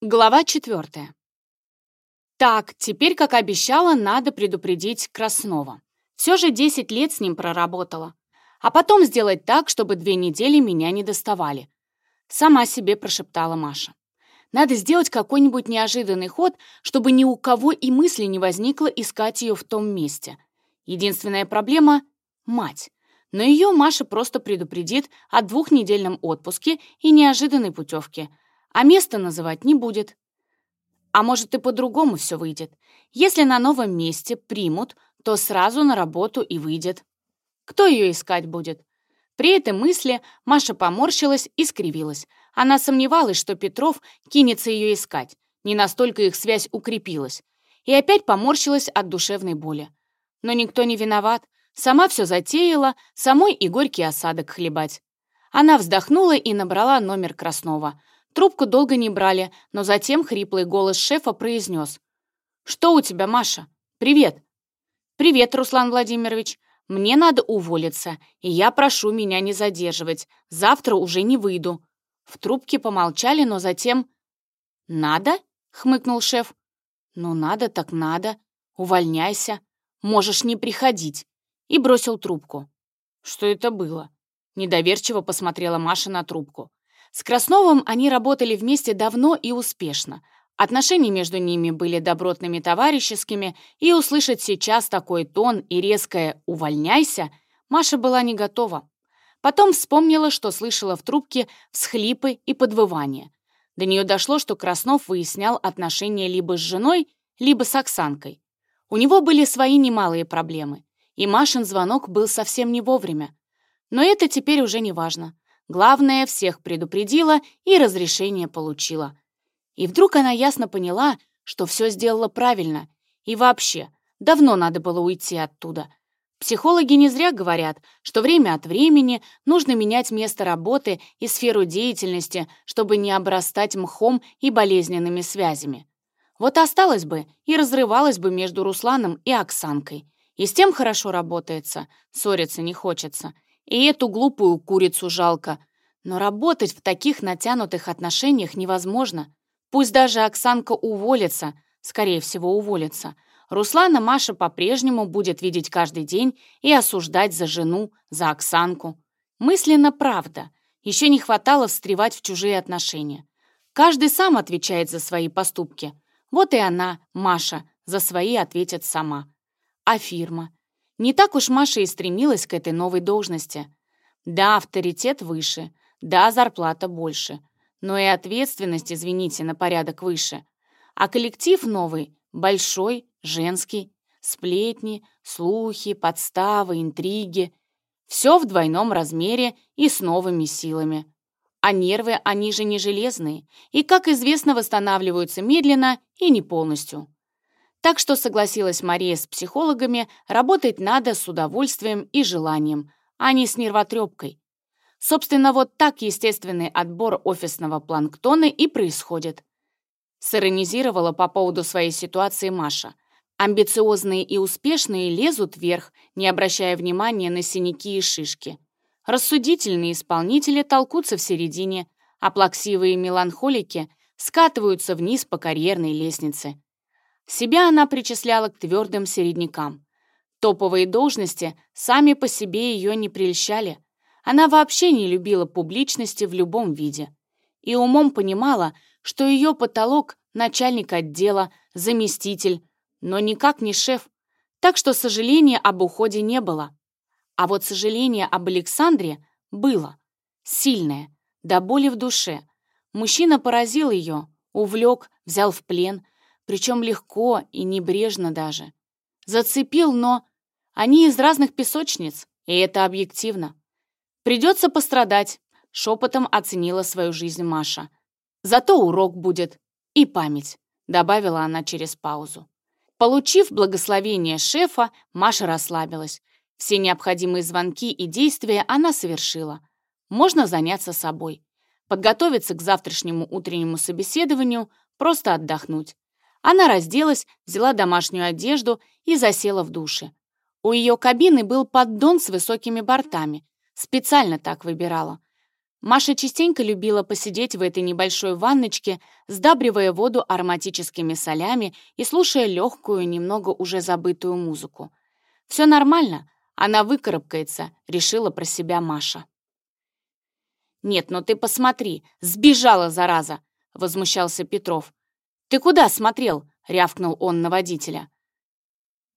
Глава четвертая. Так, теперь, как обещала, надо предупредить Краснова. Все же 10 лет с ним проработала. А потом сделать так, чтобы две недели меня не доставали. Сама себе прошептала Маша. Надо сделать какой-нибудь неожиданный ход, чтобы ни у кого и мысли не возникло искать ее в том месте. Единственная проблема — мать. Но ее Маша просто предупредит о двухнедельном отпуске и неожиданной путевке — а место называть не будет. А может, и по-другому все выйдет. Если на новом месте примут, то сразу на работу и выйдет. Кто ее искать будет? При этой мысли Маша поморщилась и скривилась. Она сомневалась, что Петров кинется ее искать. Не настолько их связь укрепилась. И опять поморщилась от душевной боли. Но никто не виноват. Сама все затеяла, самой и горький осадок хлебать. Она вздохнула и набрала номер Краснова. Трубку долго не брали, но затем хриплый голос шефа произнес. «Что у тебя, Маша? Привет!» «Привет, Руслан Владимирович. Мне надо уволиться, и я прошу меня не задерживать. Завтра уже не выйду». В трубке помолчали, но затем... «Надо?» — хмыкнул шеф. «Ну надо так надо. Увольняйся. Можешь не приходить». И бросил трубку. «Что это было?» Недоверчиво посмотрела Маша на трубку. С Красновым они работали вместе давно и успешно. Отношения между ними были добротными товарищескими, и услышать сейчас такой тон и резкое «увольняйся» Маша была не готова. Потом вспомнила, что слышала в трубке всхлипы и подвывания. До нее дошло, что Краснов выяснял отношения либо с женой, либо с Оксанкой. У него были свои немалые проблемы, и Машин звонок был совсем не вовремя. Но это теперь уже не важно. Главное, всех предупредила и разрешение получила. И вдруг она ясно поняла, что все сделала правильно. И вообще, давно надо было уйти оттуда. Психологи не зря говорят, что время от времени нужно менять место работы и сферу деятельности, чтобы не обрастать мхом и болезненными связями. Вот осталось бы и разрывалась бы между Русланом и Оксанкой. И с тем хорошо работается, ссориться не хочется. И эту глупую курицу жалко. Но работать в таких натянутых отношениях невозможно. Пусть даже Оксанка уволится, скорее всего, уволится. Руслана Маша по-прежнему будет видеть каждый день и осуждать за жену, за Оксанку. Мысленно правда. Еще не хватало встревать в чужие отношения. Каждый сам отвечает за свои поступки. Вот и она, Маша, за свои ответит сама. А фирма? Не так уж Маша и стремилась к этой новой должности. Да, авторитет выше, да, зарплата больше, но и ответственность, извините, на порядок выше. А коллектив новый, большой, женский, сплетни, слухи, подставы, интриги. Все в двойном размере и с новыми силами. А нервы, они же не железные, и, как известно, восстанавливаются медленно и не полностью. Так что согласилась Мария с психологами, работать надо с удовольствием и желанием, а не с нервотрепкой. Собственно, вот так естественный отбор офисного планктона и происходит. Сиронизировала по поводу своей ситуации Маша. Амбициозные и успешные лезут вверх, не обращая внимания на синяки и шишки. Рассудительные исполнители толкутся в середине, а плаксивые меланхолики скатываются вниз по карьерной лестнице. Себя она причисляла к твердым середнякам. Топовые должности сами по себе ее не прельщали. Она вообще не любила публичности в любом виде. И умом понимала, что ее потолок — начальник отдела, заместитель, но никак не шеф. Так что сожаления об уходе не было. А вот сожаление об Александре было. Сильное, до боли в душе. Мужчина поразил ее, увлек, взял в плен — причем легко и небрежно даже. Зацепил, но они из разных песочниц, и это объективно. Придется пострадать, шепотом оценила свою жизнь Маша. Зато урок будет и память, добавила она через паузу. Получив благословение шефа, Маша расслабилась. Все необходимые звонки и действия она совершила. Можно заняться собой. Подготовиться к завтрашнему утреннему собеседованию, просто отдохнуть. Она разделась, взяла домашнюю одежду и засела в душе. У ее кабины был поддон с высокими бортами. Специально так выбирала. Маша частенько любила посидеть в этой небольшой ванночке, сдабривая воду ароматическими солями и слушая легкую, немного уже забытую музыку. «Все нормально, она выкарабкается», — решила про себя Маша. «Нет, ну ты посмотри, сбежала, зараза!» — возмущался Петров. «Ты куда смотрел?» — рявкнул он на водителя.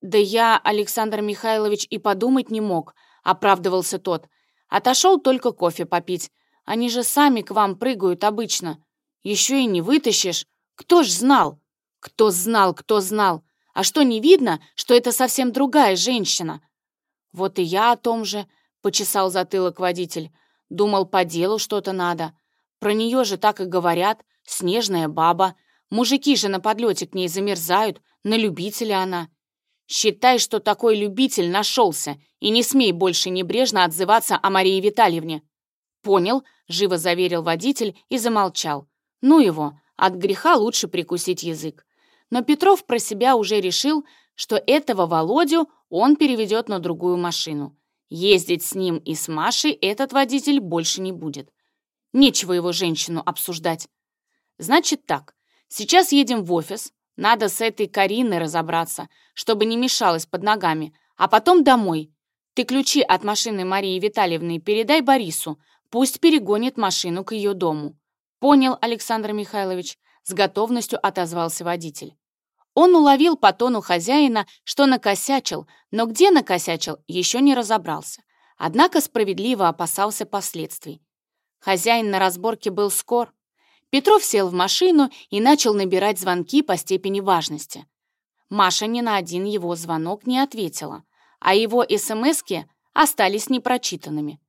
«Да я, Александр Михайлович, и подумать не мог», — оправдывался тот. «Отошел только кофе попить. Они же сами к вам прыгают обычно. Еще и не вытащишь. Кто ж знал? Кто знал, кто знал? А что, не видно, что это совсем другая женщина? Вот и я о том же, почесал затылок водитель. Думал, по делу что-то надо. Про нее же так и говорят. Снежная баба. Мужики же на подлете к ней замерзают. На любителя она. Считай, что такой любитель нашелся, и не смей больше небрежно отзываться о Марии Витальевне. «Понял», — живо заверил водитель и замолчал. «Ну его, от греха лучше прикусить язык». Но Петров про себя уже решил, что этого Володю он переведет на другую машину. Ездить с ним и с Машей этот водитель больше не будет. Нечего его женщину обсуждать. Значит так, сейчас едем в офис, надо с этой Кариной разобраться, чтобы не мешалась под ногами, а потом домой. Ты ключи от машины Марии Витальевны передай Борису, Пусть перегонит машину к ее дому. Понял, Александр Михайлович, с готовностью отозвался водитель. Он уловил по тону хозяина, что накосячил, но где накосячил, еще не разобрался. Однако справедливо опасался последствий. Хозяин на разборке был скор. Петров сел в машину и начал набирать звонки по степени важности. Маша ни на один его звонок не ответила, а его СМСки остались непрочитанными.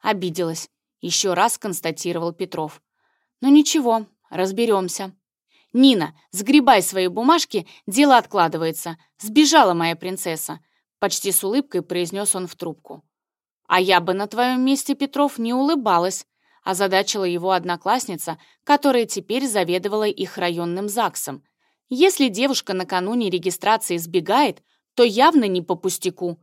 Обиделась. Еще раз констатировал Петров. Ну ничего, разберемся. Нина, сгребай свои бумажки, дело откладывается. Сбежала моя принцесса. Почти с улыбкой произнес он в трубку. А я бы на твоем месте, Петров, не улыбалась, озадачила его одноклассница, которая теперь заведовала их районным ЗАГСом. Если девушка накануне регистрации сбегает, то явно не по пустяку.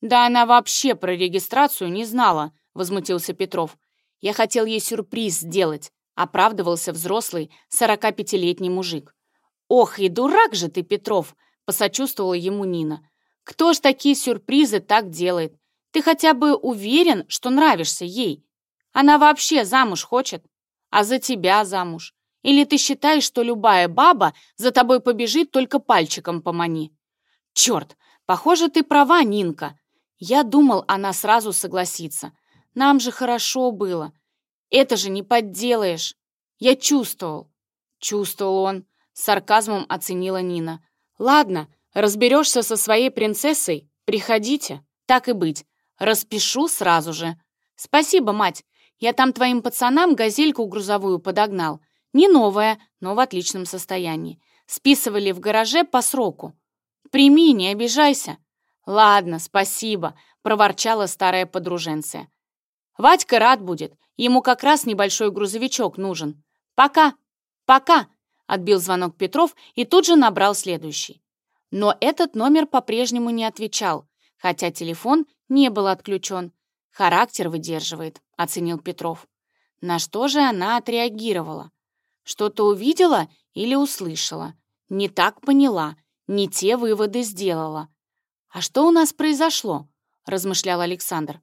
Да она вообще про регистрацию не знала, возмутился Петров. «Я хотел ей сюрприз сделать», — оправдывался взрослый 45-летний мужик. «Ох, и дурак же ты, Петров!» — посочувствовала ему Нина. «Кто ж такие сюрпризы так делает? Ты хотя бы уверен, что нравишься ей? Она вообще замуж хочет? А за тебя замуж? Или ты считаешь, что любая баба за тобой побежит, только пальчиком помани?» «Черт, похоже, ты права, Нинка!» Я думал, она сразу согласится. Нам же хорошо было. Это же не подделаешь. Я чувствовал. Чувствовал он. С сарказмом оценила Нина. Ладно, разберешься со своей принцессой. Приходите. Так и быть. Распишу сразу же. Спасибо, мать. Я там твоим пацанам газельку грузовую подогнал. Не новая, но в отличном состоянии. Списывали в гараже по сроку. Прими, не обижайся. Ладно, спасибо, проворчала старая подруженция. Вадька рад будет, ему как раз небольшой грузовичок нужен. Пока, пока, отбил звонок Петров и тут же набрал следующий. Но этот номер по-прежнему не отвечал, хотя телефон не был отключен. Характер выдерживает, оценил Петров. На что же она отреагировала? Что-то увидела или услышала? Не так поняла, не те выводы сделала. «А что у нас произошло?» — размышлял Александр.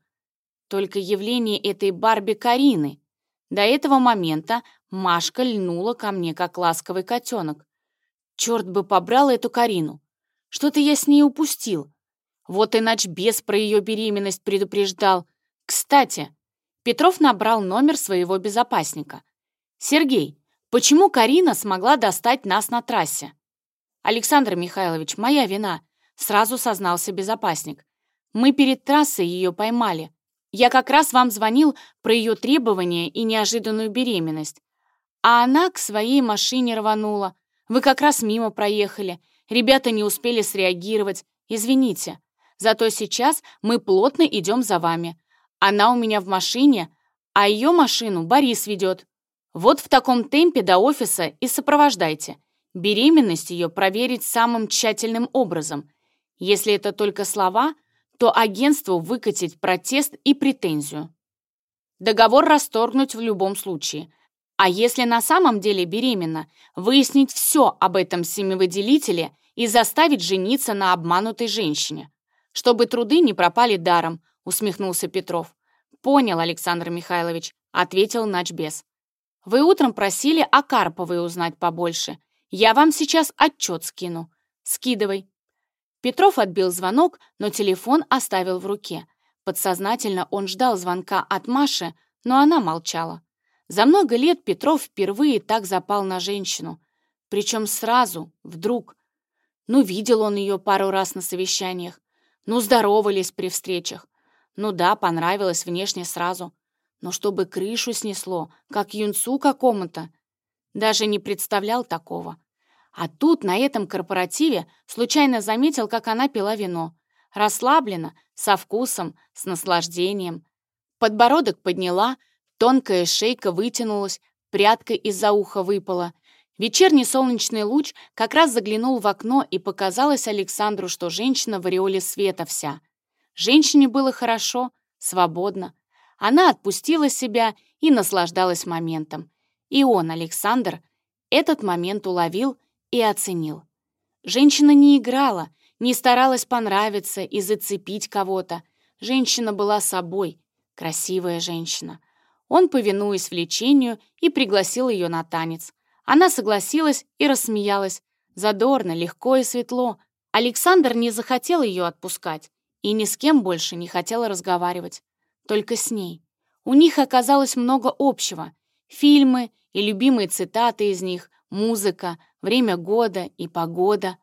Только явление этой Барби Карины. До этого момента Машка льнула ко мне, как ласковый котенок. Черт бы побрал эту Карину. Что-то я с ней упустил. Вот и ночбес про ее беременность предупреждал. Кстати, Петров набрал номер своего безопасника. «Сергей, почему Карина смогла достать нас на трассе?» «Александр Михайлович, моя вина», — сразу сознался безопасник. «Мы перед трассой ее поймали. Я как раз вам звонил про ее требования и неожиданную беременность. А она к своей машине рванула. Вы как раз мимо проехали. Ребята не успели среагировать. Извините. Зато сейчас мы плотно идем за вами. Она у меня в машине, а ее машину Борис ведет. Вот в таком темпе до офиса и сопровождайте. Беременность ее проверить самым тщательным образом. Если это только слова, то агентству выкатить протест и претензию. договор расторгнуть в любом случае. А если на самом деле беременна, выяснить все об этом семивыделителе и заставить жениться на обманутой женщине. Чтобы труды не пропали даром, усмехнулся Петров. Понял, Александр Михайлович, ответил начбес. Вы утром просили о Карповой узнать побольше. Я вам сейчас отчет скину. Скидывай. Петров отбил звонок, но телефон оставил в руке. Подсознательно он ждал звонка от Маши, но она молчала. За много лет Петров впервые так запал на женщину. Причем сразу, вдруг. Ну, видел он ее пару раз на совещаниях. Ну, здоровались при встречах. Ну да, понравилось внешне сразу. Но чтобы крышу снесло, как юнцу какому-то. Даже не представлял такого. А тут, на этом корпоративе, случайно заметил, как она пила вино. Расслабленно, со вкусом, с наслаждением. Подбородок подняла, тонкая шейка вытянулась, прядка из-за уха выпала. Вечерний солнечный луч как раз заглянул в окно, и показалось Александру, что женщина в ореоле света вся. Женщине было хорошо, свободно. Она отпустила себя и наслаждалась моментом. И он, Александр, этот момент уловил и оценил. Женщина не играла, не старалась понравиться и зацепить кого-то. Женщина была собой, красивая женщина. Он, повинуясь влечению, и пригласил ее на танец. Она согласилась и рассмеялась. Задорно, легко и светло. Александр не захотел ее отпускать и ни с кем больше не хотел разговаривать. Только с ней. У них оказалось много общего. Фильмы и любимые цитаты из них, музыка, время года и погода.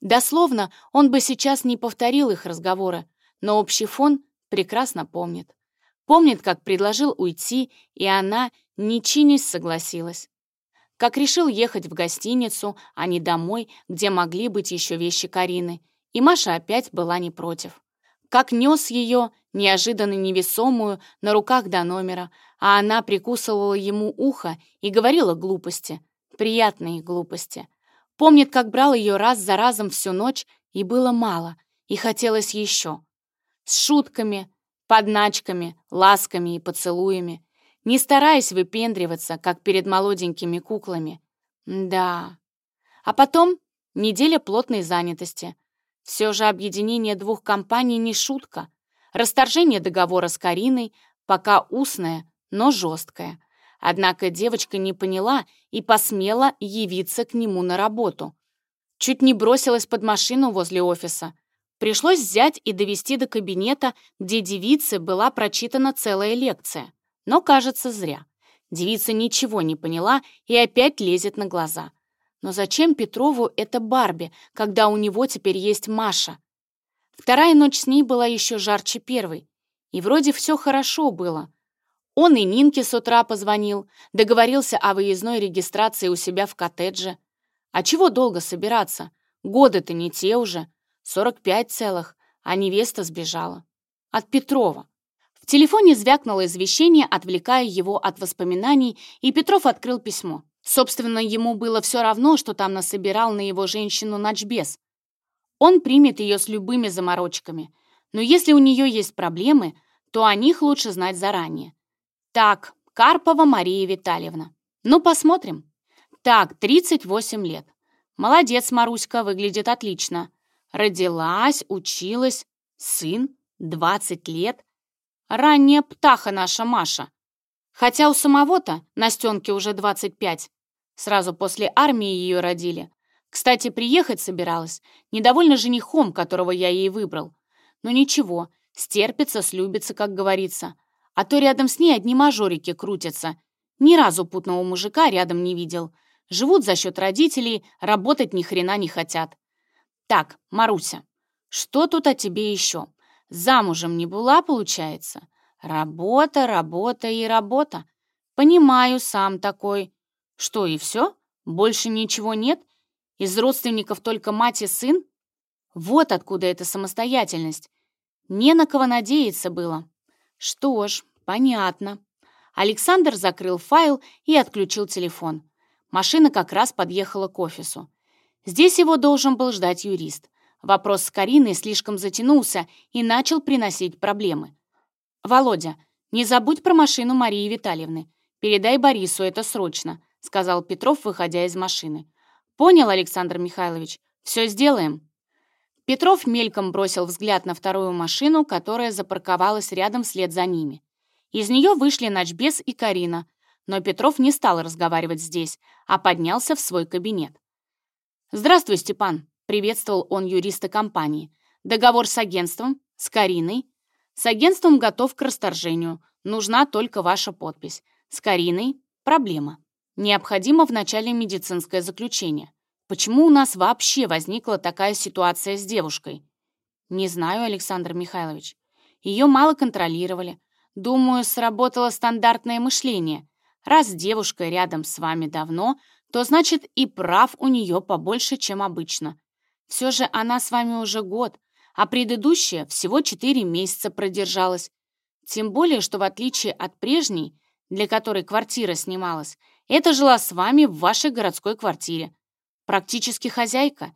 Дословно он бы сейчас не повторил их разговоры, но общий фон прекрасно помнит. Помнит, как предложил уйти, и она, не чинясь, согласилась. Как решил ехать в гостиницу, а не домой, где могли быть еще вещи Карины, и Маша опять была не против. Как нес ее, неожиданно невесомую, на руках до номера, а она прикусывала ему ухо и говорила глупости — приятные глупости. Помнит, как брал ее раз за разом всю ночь, и было мало, и хотелось еще. С шутками, подначками, ласками и поцелуями, не стараясь выпендриваться, как перед молоденькими куклами. Да. А потом неделя плотной занятости. Все же объединение двух компаний не шутка. Расторжение договора с Кариной, пока устное, но жесткое. Однако девочка не поняла и посмела явиться к нему на работу. Чуть не бросилась под машину возле офиса. Пришлось взять и довести до кабинета, где девице была прочитана целая лекция. Но, кажется, зря. Девица ничего не поняла и опять лезет на глаза. Но зачем Петрову это Барби, когда у него теперь есть Маша? Вторая ночь с ней была еще жарче первой. И вроде все хорошо было. Он и Нинке с утра позвонил, договорился о выездной регистрации у себя в коттедже. А чего долго собираться? Годы-то не те уже. 45 целых, а невеста сбежала. От Петрова. В телефоне звякнуло извещение, отвлекая его от воспоминаний, и Петров открыл письмо. Собственно, ему было все равно, что там насобирал на его женщину ночбес. Он примет ее с любыми заморочками. Но если у нее есть проблемы, то о них лучше знать заранее. Так, Карпова Мария Витальевна. Ну, посмотрим. Так, 38 лет. Молодец, Маруська, выглядит отлично. Родилась, училась. Сын, 20 лет. Ранняя птаха наша Маша. Хотя у самого-то Настенке уже 25. Сразу после армии ее родили. Кстати, приехать собиралась. Недовольна женихом, которого я ей выбрал. Но ничего, стерпится, слюбится, как говорится. А то рядом с ней одни мажорики крутятся. Ни разу путного мужика рядом не видел. Живут за счет родителей, работать ни хрена не хотят. Так, Маруся, что тут о тебе еще? Замужем не была, получается? Работа, работа и работа. Понимаю, сам такой. Что, и все? Больше ничего нет? Из родственников только мать и сын? Вот откуда эта самостоятельность. Не на кого надеяться было. Что ж, понятно. Александр закрыл файл и отключил телефон. Машина как раз подъехала к офису. Здесь его должен был ждать юрист. Вопрос с Кариной слишком затянулся и начал приносить проблемы. «Володя, «Не забудь про машину Марии Витальевны. Передай Борису, это срочно», — сказал Петров, выходя из машины. «Понял, Александр Михайлович. Все сделаем». Петров мельком бросил взгляд на вторую машину, которая запарковалась рядом вслед за ними. Из нее вышли Ночбес и Карина, но Петров не стал разговаривать здесь, а поднялся в свой кабинет. «Здравствуй, Степан», — приветствовал он юриста компании. «Договор с агентством? С Кариной?» «С агентством готов к расторжению. Нужна только ваша подпись. С Кариной проблема. Необходимо вначале медицинское заключение. Почему у нас вообще возникла такая ситуация с девушкой? Не знаю, Александр Михайлович. Ее мало контролировали. Думаю, сработало стандартное мышление. Раз девушка рядом с вами давно, то значит и прав у нее побольше, чем обычно. Все же она с вами уже год, а предыдущая всего 4 месяца продержалась. Тем более, что в отличие от прежней, для которой квартира снималась, эта жила с вами в вашей городской квартире. Практически хозяйка.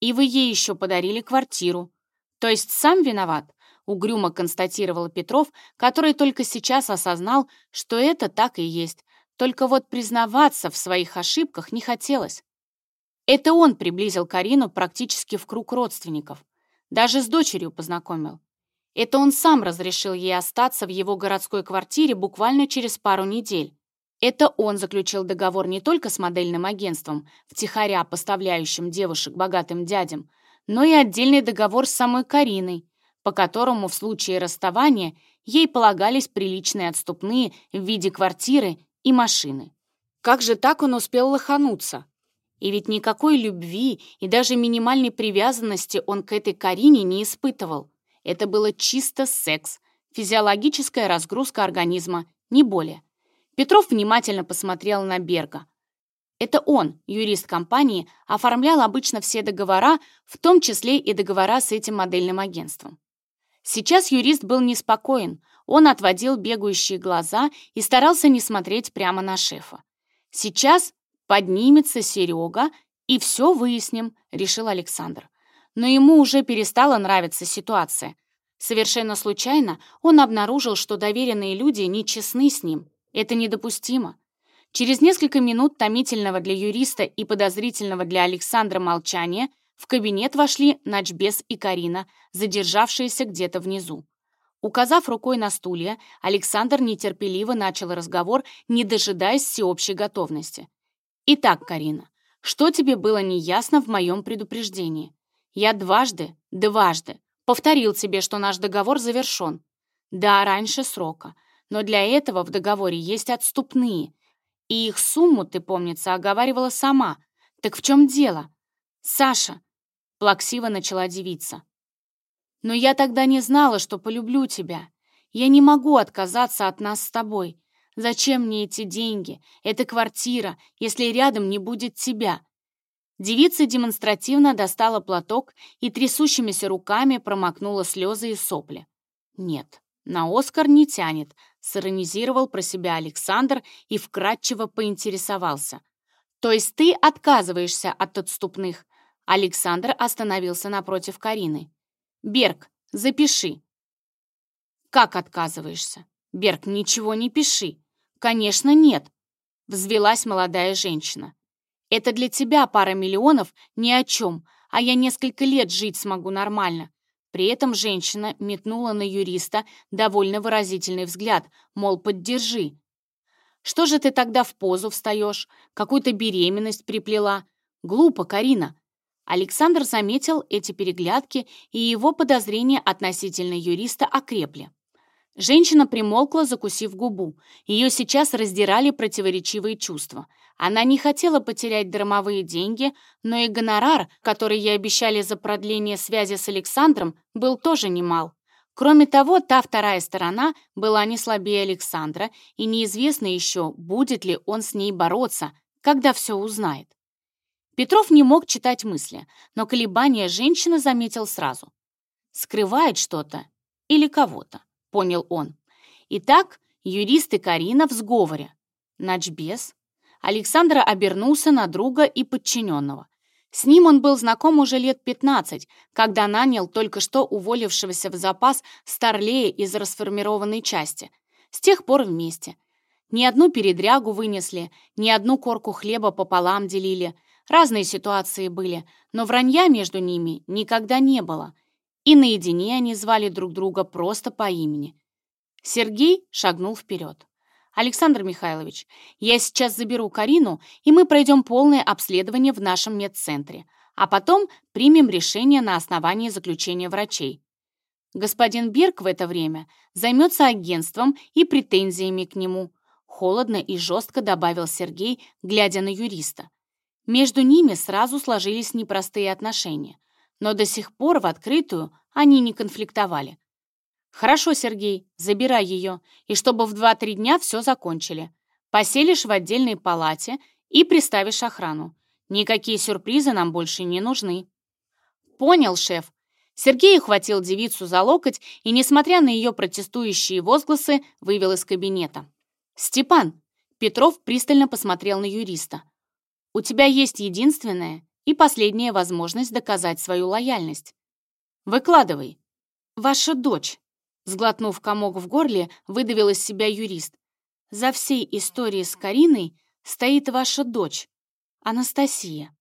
И вы ей еще подарили квартиру. То есть сам виноват, угрюмо констатировал Петров, который только сейчас осознал, что это так и есть. Только вот признаваться в своих ошибках не хотелось. Это он приблизил Карину практически в круг родственников. Даже с дочерью познакомил. Это он сам разрешил ей остаться в его городской квартире буквально через пару недель. Это он заключил договор не только с модельным агентством, втихаря поставляющим девушек богатым дядям, но и отдельный договор с самой Кариной, по которому в случае расставания ей полагались приличные отступные в виде квартиры и машины. Как же так он успел лохануться? И ведь никакой любви и даже минимальной привязанности он к этой Карине не испытывал. Это было чисто секс, физиологическая разгрузка организма, не более. Петров внимательно посмотрел на Берга. Это он, юрист компании, оформлял обычно все договора, в том числе и договора с этим модельным агентством. Сейчас юрист был неспокоен, он отводил бегающие глаза и старался не смотреть прямо на шефа. «Сейчас поднимется Серега, и все выясним», — решил Александр. Но ему уже перестала нравиться ситуация. Совершенно случайно он обнаружил, что доверенные люди нечестны с ним. Это недопустимо. Через несколько минут томительного для юриста и подозрительного для Александра молчания в кабинет вошли Начбес и Карина, задержавшиеся где-то внизу. Указав рукой на стулья, Александр нетерпеливо начал разговор, не дожидаясь всеобщей готовности. «Итак, Карина, что тебе было неясно в моем предупреждении? Я дважды, дважды повторил тебе, что наш договор завершен. Да, раньше срока, но для этого в договоре есть отступные. И их сумму, ты, помнится, оговаривала сама. Так в чем дело? Саша, плаксиво начала девица. Но я тогда не знала, что полюблю тебя. Я не могу отказаться от нас с тобой. Зачем мне эти деньги, эта квартира, если рядом не будет тебя? Девица демонстративно достала платок и трясущимися руками промокнула слезы и сопли. Нет, на Оскар не тянет, сиронизировал про себя Александр и вкратчиво поинтересовался. «То есть ты отказываешься от отступных?» Александр остановился напротив Карины. «Берг, запиши». «Как отказываешься?» «Берг, ничего не пиши». «Конечно, нет», — взвелась молодая женщина. «Это для тебя пара миллионов ни о чем, а я несколько лет жить смогу нормально. При этом женщина метнула на юриста довольно выразительный взгляд, мол, поддержи. «Что же ты тогда в позу встаешь? Какую-то беременность приплела? Глупо, Карина!» Александр заметил эти переглядки, и его подозрения относительно юриста окрепли. Женщина примолкла, закусив губу. Ее сейчас раздирали противоречивые чувства. Она не хотела потерять драмовые деньги, но и гонорар, который ей обещали за продление связи с Александром, был тоже немал. Кроме того, та вторая сторона была не слабее Александра, и неизвестно еще, будет ли он с ней бороться, когда все узнает. Петров не мог читать мысли, но колебания женщины заметил сразу. Скрывает что-то или кого-то понял он. Итак, юристы Карина в сговоре. Начбес. Александр обернулся на друга и подчиненного. С ним он был знаком уже лет 15, когда нанял только что уволившегося в запас Старлея из расформированной части. С тех пор вместе. Ни одну передрягу вынесли, ни одну корку хлеба пополам делили. Разные ситуации были, но вранья между ними никогда не было. И наедине они звали друг друга просто по имени. Сергей шагнул вперед. «Александр Михайлович, я сейчас заберу Карину, и мы пройдем полное обследование в нашем медцентре, а потом примем решение на основании заключения врачей. Господин Берг в это время займется агентством и претензиями к нему. Холодно и жестко добавил Сергей, глядя на юриста. Между ними сразу сложились непростые отношения, но до сих пор в открытую они не конфликтовали. «Хорошо, Сергей, забирай ее, и чтобы в 2-3 дня все закончили. Поселишь в отдельной палате и приставишь охрану. Никакие сюрпризы нам больше не нужны». «Понял, шеф», Сергей ухватил девицу за локоть и, несмотря на ее протестующие возгласы, вывел из кабинета. «Степан!» Петров пристально посмотрел на юриста. «У тебя есть единственная и последняя возможность доказать свою лояльность. Выкладывай. Ваша дочь!» Сглотнув комок в горле, выдавил из себя юрист. «За всей историей с Кариной стоит ваша дочь, Анастасия».